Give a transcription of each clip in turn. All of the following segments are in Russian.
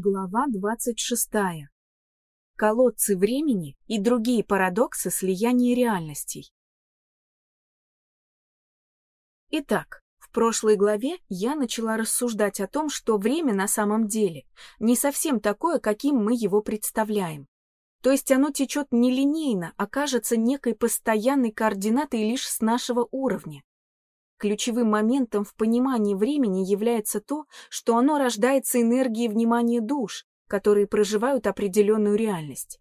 Глава 26. Колодцы времени и другие парадоксы слияния реальностей. Итак, в прошлой главе я начала рассуждать о том, что время на самом деле не совсем такое, каким мы его представляем. То есть оно течет нелинейно, а кажется некой постоянной координатой лишь с нашего уровня. Ключевым моментом в понимании времени является то, что оно рождается энергией внимания душ, которые проживают определенную реальность.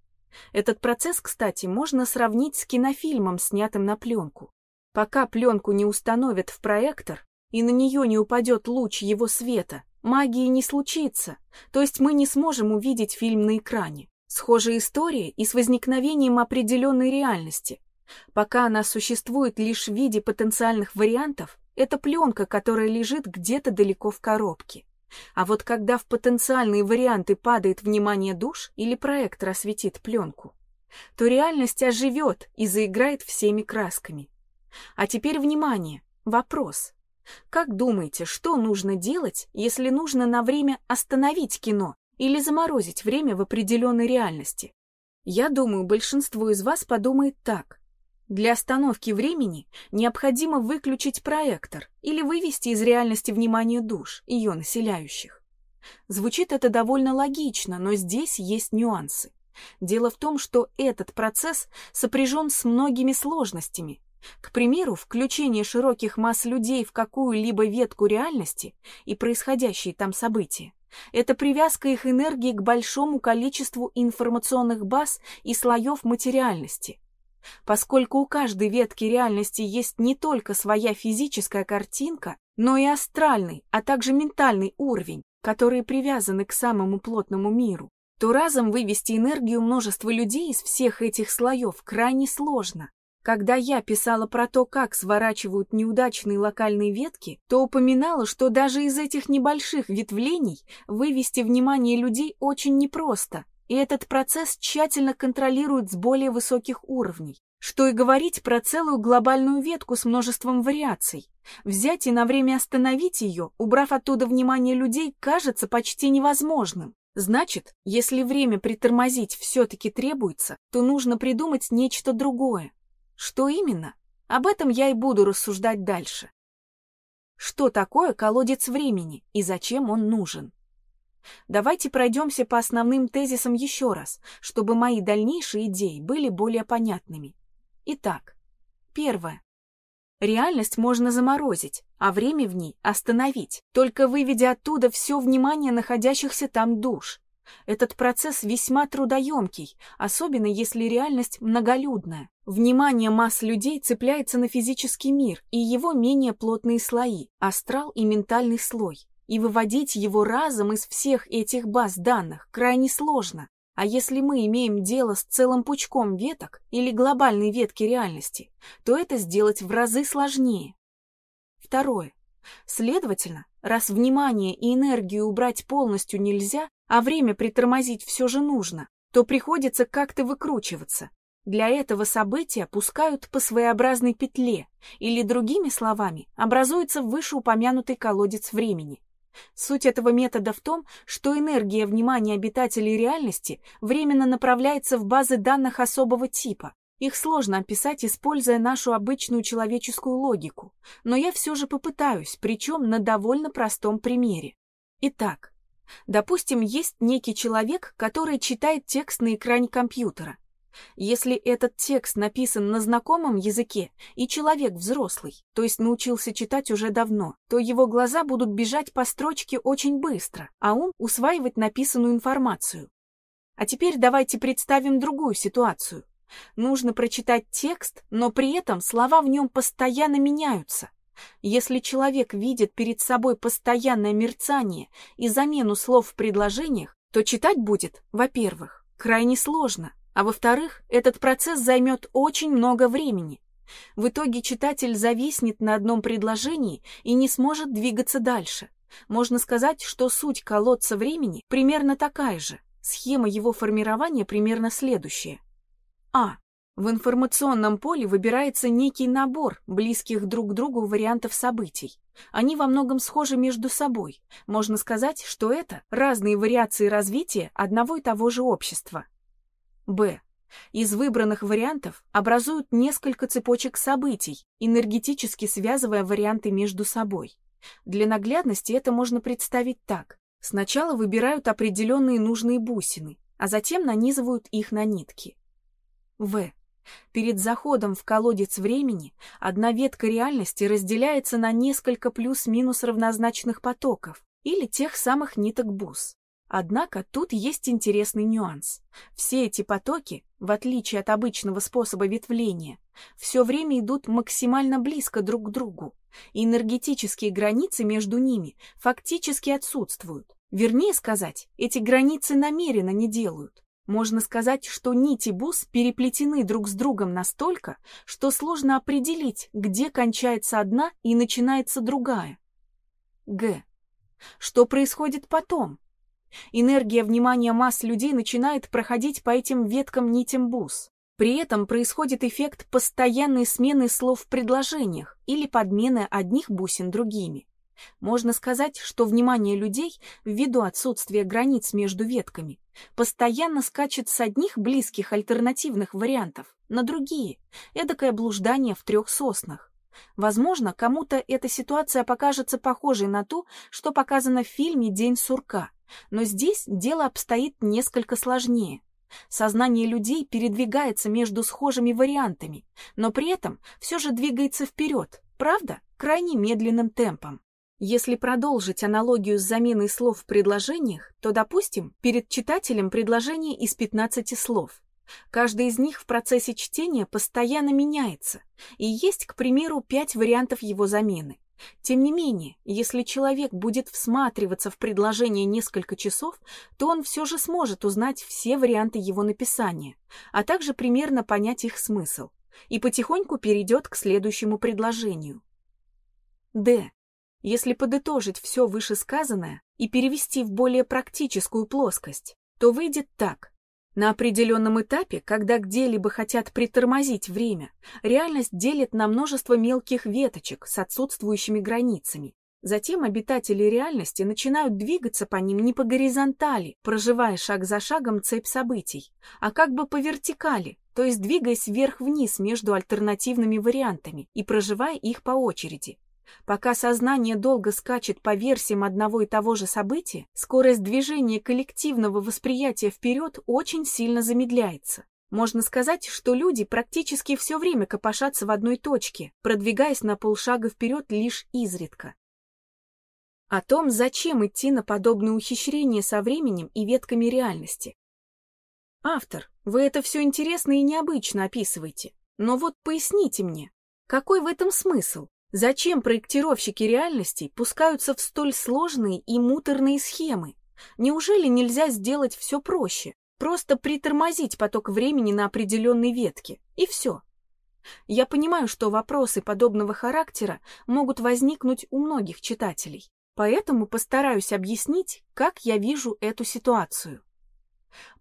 Этот процесс, кстати, можно сравнить с кинофильмом, снятым на пленку. Пока пленку не установят в проектор и на нее не упадет луч его света, магии не случится, то есть мы не сможем увидеть фильм на экране. Схожая история и с возникновением определенной реальности, Пока она существует лишь в виде потенциальных вариантов, это пленка, которая лежит где-то далеко в коробке. А вот когда в потенциальные варианты падает внимание душ или проектор осветит пленку, то реальность оживет и заиграет всеми красками. А теперь внимание, вопрос. Как думаете, что нужно делать, если нужно на время остановить кино или заморозить время в определенной реальности? Я думаю, большинство из вас подумает так. Для остановки времени необходимо выключить проектор или вывести из реальности внимание душ, ее населяющих. Звучит это довольно логично, но здесь есть нюансы. Дело в том, что этот процесс сопряжен с многими сложностями. К примеру, включение широких масс людей в какую-либо ветку реальности и происходящие там события. Это привязка их энергии к большому количеству информационных баз и слоев материальности – поскольку у каждой ветки реальности есть не только своя физическая картинка, но и астральный, а также ментальный уровень, которые привязаны к самому плотному миру, то разом вывести энергию множества людей из всех этих слоев крайне сложно. Когда я писала про то, как сворачивают неудачные локальные ветки, то упоминала, что даже из этих небольших ветвлений вывести внимание людей очень непросто, и этот процесс тщательно контролируют с более высоких уровней. Что и говорить про целую глобальную ветку с множеством вариаций. Взять и на время остановить ее, убрав оттуда внимание людей, кажется почти невозможным. Значит, если время притормозить все-таки требуется, то нужно придумать нечто другое. Что именно? Об этом я и буду рассуждать дальше. Что такое колодец времени и зачем он нужен? Давайте пройдемся по основным тезисам еще раз, чтобы мои дальнейшие идеи были более понятными. Итак, первое. Реальность можно заморозить, а время в ней остановить, только выведя оттуда все внимание находящихся там душ. Этот процесс весьма трудоемкий, особенно если реальность многолюдная. Внимание масс людей цепляется на физический мир и его менее плотные слои, астрал и ментальный слой и выводить его разом из всех этих баз данных крайне сложно. А если мы имеем дело с целым пучком веток или глобальной ветки реальности, то это сделать в разы сложнее. Второе. Следовательно, раз внимание и энергию убрать полностью нельзя, а время притормозить все же нужно, то приходится как-то выкручиваться. Для этого события пускают по своеобразной петле, или, другими словами, образуется вышеупомянутый колодец времени. Суть этого метода в том, что энергия внимания обитателей реальности временно направляется в базы данных особого типа. Их сложно описать, используя нашу обычную человеческую логику, но я все же попытаюсь, причем на довольно простом примере. Итак, допустим, есть некий человек, который читает текст на экране компьютера. Если этот текст написан на знакомом языке и человек взрослый, то есть научился читать уже давно, то его глаза будут бежать по строчке очень быстро, а ум усваивать написанную информацию. А теперь давайте представим другую ситуацию. Нужно прочитать текст, но при этом слова в нем постоянно меняются. Если человек видит перед собой постоянное мерцание и замену слов в предложениях, то читать будет, во-первых, крайне сложно, а во-вторых, этот процесс займет очень много времени. В итоге читатель зависнет на одном предложении и не сможет двигаться дальше. Можно сказать, что суть колодца времени примерно такая же. Схема его формирования примерно следующая. А. В информационном поле выбирается некий набор близких друг к другу вариантов событий. Они во многом схожи между собой. Можно сказать, что это разные вариации развития одного и того же общества. Б. Из выбранных вариантов образуют несколько цепочек событий, энергетически связывая варианты между собой. Для наглядности это можно представить так. Сначала выбирают определенные нужные бусины, а затем нанизывают их на нитки. В. Перед заходом в колодец времени одна ветка реальности разделяется на несколько плюс-минус равнозначных потоков или тех самых ниток бус. Однако тут есть интересный нюанс. Все эти потоки, в отличие от обычного способа ветвления, все время идут максимально близко друг к другу, энергетические границы между ними фактически отсутствуют. Вернее сказать, эти границы намеренно не делают. Можно сказать, что нити бус переплетены друг с другом настолько, что сложно определить, где кончается одна и начинается другая. Г. Что происходит потом? Энергия внимания масс людей начинает проходить по этим веткам нитям бус. При этом происходит эффект постоянной смены слов в предложениях или подмены одних бусин другими. Можно сказать, что внимание людей, ввиду отсутствия границ между ветками, постоянно скачет с одних близких альтернативных вариантов на другие, эдакое блуждание в трех соснах. Возможно, кому-то эта ситуация покажется похожей на ту, что показано в фильме «День сурка», но здесь дело обстоит несколько сложнее. Сознание людей передвигается между схожими вариантами, но при этом все же двигается вперед, правда, крайне медленным темпом. Если продолжить аналогию с заменой слов в предложениях, то, допустим, перед читателем предложение из 15 слов. Каждый из них в процессе чтения постоянно меняется, и есть, к примеру, пять вариантов его замены. Тем не менее, если человек будет всматриваться в предложение несколько часов, то он все же сможет узнать все варианты его написания, а также примерно понять их смысл, и потихоньку перейдет к следующему предложению. Д. Если подытожить все вышесказанное и перевести в более практическую плоскость, то выйдет так. На определенном этапе, когда где-либо хотят притормозить время, реальность делит на множество мелких веточек с отсутствующими границами. Затем обитатели реальности начинают двигаться по ним не по горизонтали, проживая шаг за шагом цепь событий, а как бы по вертикали, то есть двигаясь вверх-вниз между альтернативными вариантами и проживая их по очереди. Пока сознание долго скачет по версиям одного и того же события, скорость движения коллективного восприятия вперед очень сильно замедляется. Можно сказать, что люди практически все время копошатся в одной точке, продвигаясь на полшага вперед лишь изредка. О том, зачем идти на подобное ухищрение со временем и ветками реальности. Автор, вы это все интересно и необычно описываете, но вот поясните мне, какой в этом смысл? Зачем проектировщики реальностей пускаются в столь сложные и муторные схемы? Неужели нельзя сделать все проще? Просто притормозить поток времени на определенной ветке, и все. Я понимаю, что вопросы подобного характера могут возникнуть у многих читателей, поэтому постараюсь объяснить, как я вижу эту ситуацию.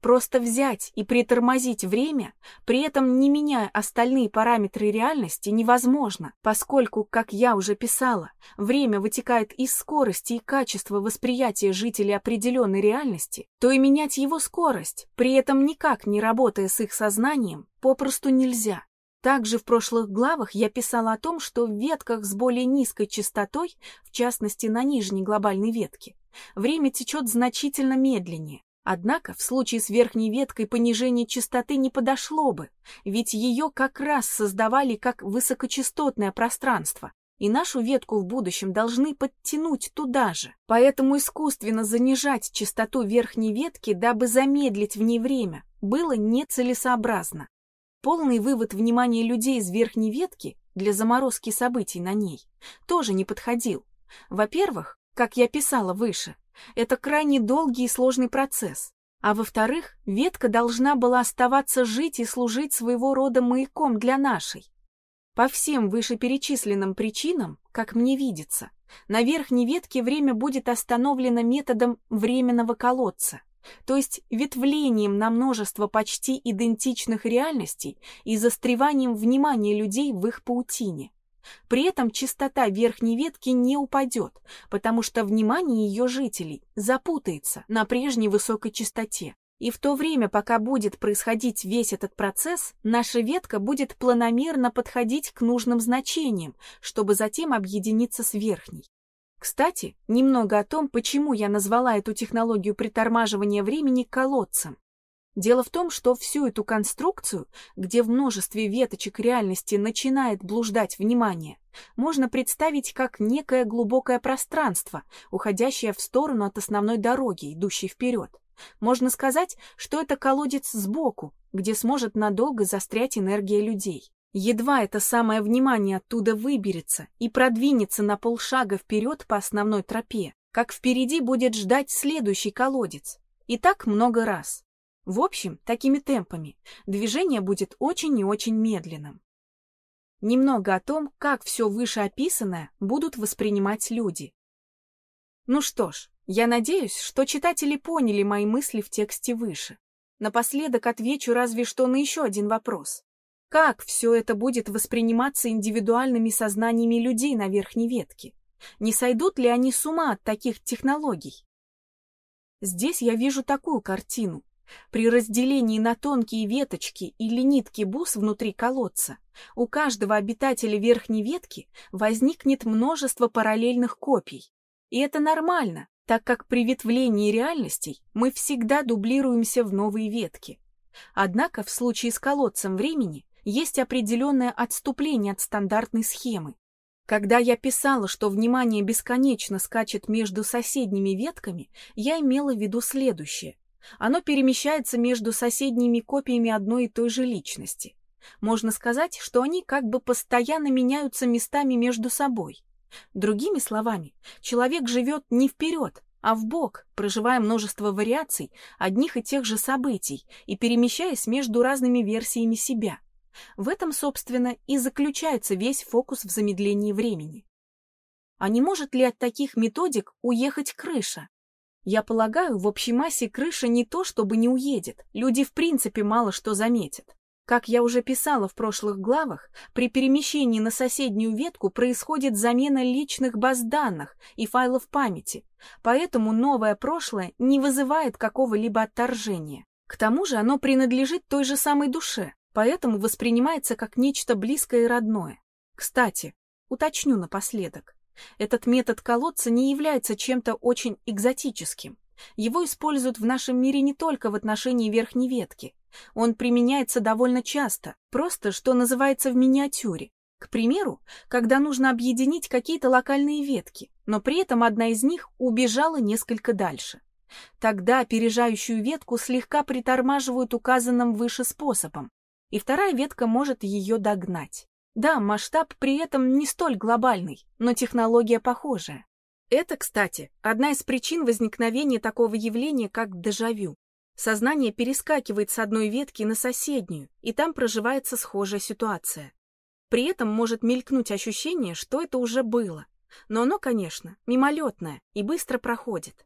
Просто взять и притормозить время, при этом не меняя остальные параметры реальности, невозможно, поскольку, как я уже писала, время вытекает из скорости и качества восприятия жителей определенной реальности, то и менять его скорость, при этом никак не работая с их сознанием, попросту нельзя. Также в прошлых главах я писала о том, что в ветках с более низкой частотой, в частности на нижней глобальной ветке, время течет значительно медленнее, Однако в случае с верхней веткой понижение частоты не подошло бы, ведь ее как раз создавали как высокочастотное пространство, и нашу ветку в будущем должны подтянуть туда же. Поэтому искусственно занижать частоту верхней ветки, дабы замедлить в ней время, было нецелесообразно. Полный вывод внимания людей из верхней ветки для заморозки событий на ней тоже не подходил. Во-первых, как я писала выше, это крайне долгий и сложный процесс. А во-вторых, ветка должна была оставаться жить и служить своего рода маяком для нашей. По всем вышеперечисленным причинам, как мне видится, на верхней ветке время будет остановлено методом временного колодца, то есть ветвлением на множество почти идентичных реальностей и застреванием внимания людей в их паутине. При этом частота верхней ветки не упадет, потому что внимание ее жителей запутается на прежней высокой частоте. И в то время, пока будет происходить весь этот процесс, наша ветка будет планомерно подходить к нужным значениям, чтобы затем объединиться с верхней. Кстати, немного о том, почему я назвала эту технологию притормаживания времени колодцем. Дело в том, что всю эту конструкцию, где в множестве веточек реальности начинает блуждать внимание, можно представить как некое глубокое пространство, уходящее в сторону от основной дороги, идущей вперед. Можно сказать, что это колодец сбоку, где сможет надолго застрять энергия людей. Едва это самое внимание оттуда выберется и продвинется на полшага вперед по основной тропе, как впереди будет ждать следующий колодец. И так много раз. В общем, такими темпами движение будет очень и очень медленным. Немного о том, как все вышеописанное будут воспринимать люди. Ну что ж, я надеюсь, что читатели поняли мои мысли в тексте выше. Напоследок отвечу разве что на еще один вопрос. Как все это будет восприниматься индивидуальными сознаниями людей на верхней ветке? Не сойдут ли они с ума от таких технологий? Здесь я вижу такую картину. При разделении на тонкие веточки или нитки бус внутри колодца у каждого обитателя верхней ветки возникнет множество параллельных копий. И это нормально, так как при ветвлении реальностей мы всегда дублируемся в новые ветки. Однако в случае с колодцем времени есть определенное отступление от стандартной схемы. Когда я писала, что внимание бесконечно скачет между соседними ветками, я имела в виду следующее. Оно перемещается между соседними копиями одной и той же личности. Можно сказать, что они как бы постоянно меняются местами между собой. Другими словами, человек живет не вперед, а в бок, проживая множество вариаций одних и тех же событий и перемещаясь между разными версиями себя. В этом, собственно, и заключается весь фокус в замедлении времени. А не может ли от таких методик уехать крыша? Я полагаю, в общей массе крыша не то, чтобы не уедет, люди в принципе мало что заметят. Как я уже писала в прошлых главах, при перемещении на соседнюю ветку происходит замена личных баз данных и файлов памяти, поэтому новое прошлое не вызывает какого-либо отторжения. К тому же оно принадлежит той же самой душе, поэтому воспринимается как нечто близкое и родное. Кстати, уточню напоследок. Этот метод колодца не является чем-то очень экзотическим. Его используют в нашем мире не только в отношении верхней ветки. Он применяется довольно часто, просто, что называется, в миниатюре. К примеру, когда нужно объединить какие-то локальные ветки, но при этом одна из них убежала несколько дальше. Тогда опережающую ветку слегка притормаживают указанным выше способом, и вторая ветка может ее догнать. Да, масштаб при этом не столь глобальный, но технология похожая. Это, кстати, одна из причин возникновения такого явления, как дежавю. Сознание перескакивает с одной ветки на соседнюю, и там проживается схожая ситуация. При этом может мелькнуть ощущение, что это уже было. Но оно, конечно, мимолетное и быстро проходит.